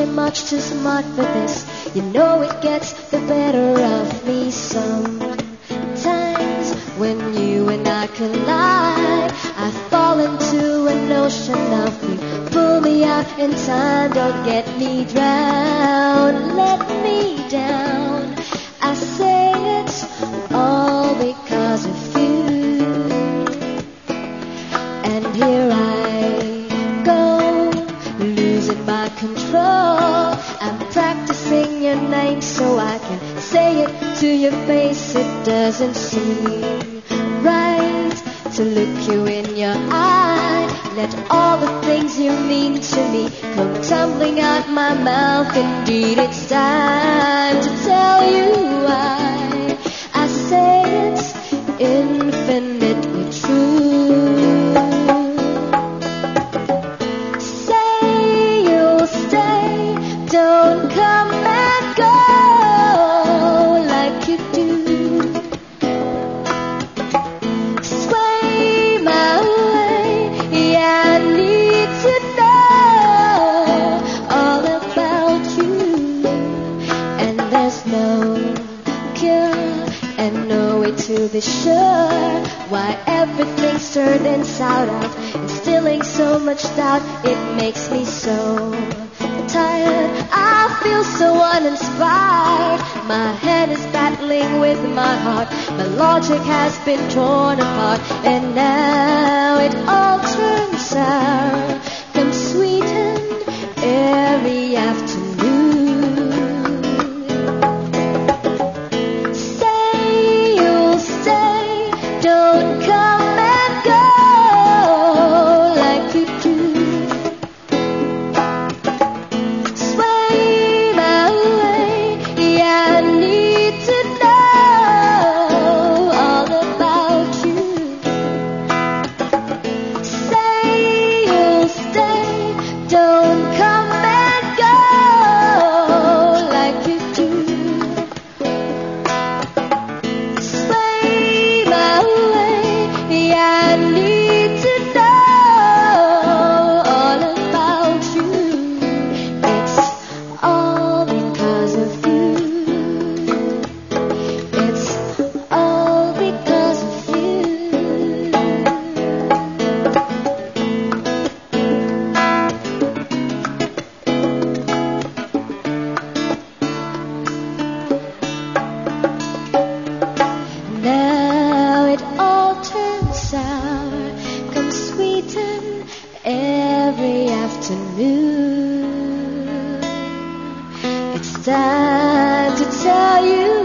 much too smart for this. You know it gets the better of me sometimes when you and I collide. I fall into an ocean of you. Pull me out in time, don't get me drowned. Let to your face. It doesn't seem right to look you in your eye. Let all the things you mean to me come tumbling out my mouth. Indeed, it's time to tell you why. I say it's infinitely no cure and no way to be sure why everything's turned inside out, instilling so much doubt. It makes me so tired. I feel so uninspired. My head is battling with my heart. My logic has been torn apart, and now it all turns sour. Now it all turns sour, come sweeten every afternoon. It's time to tell you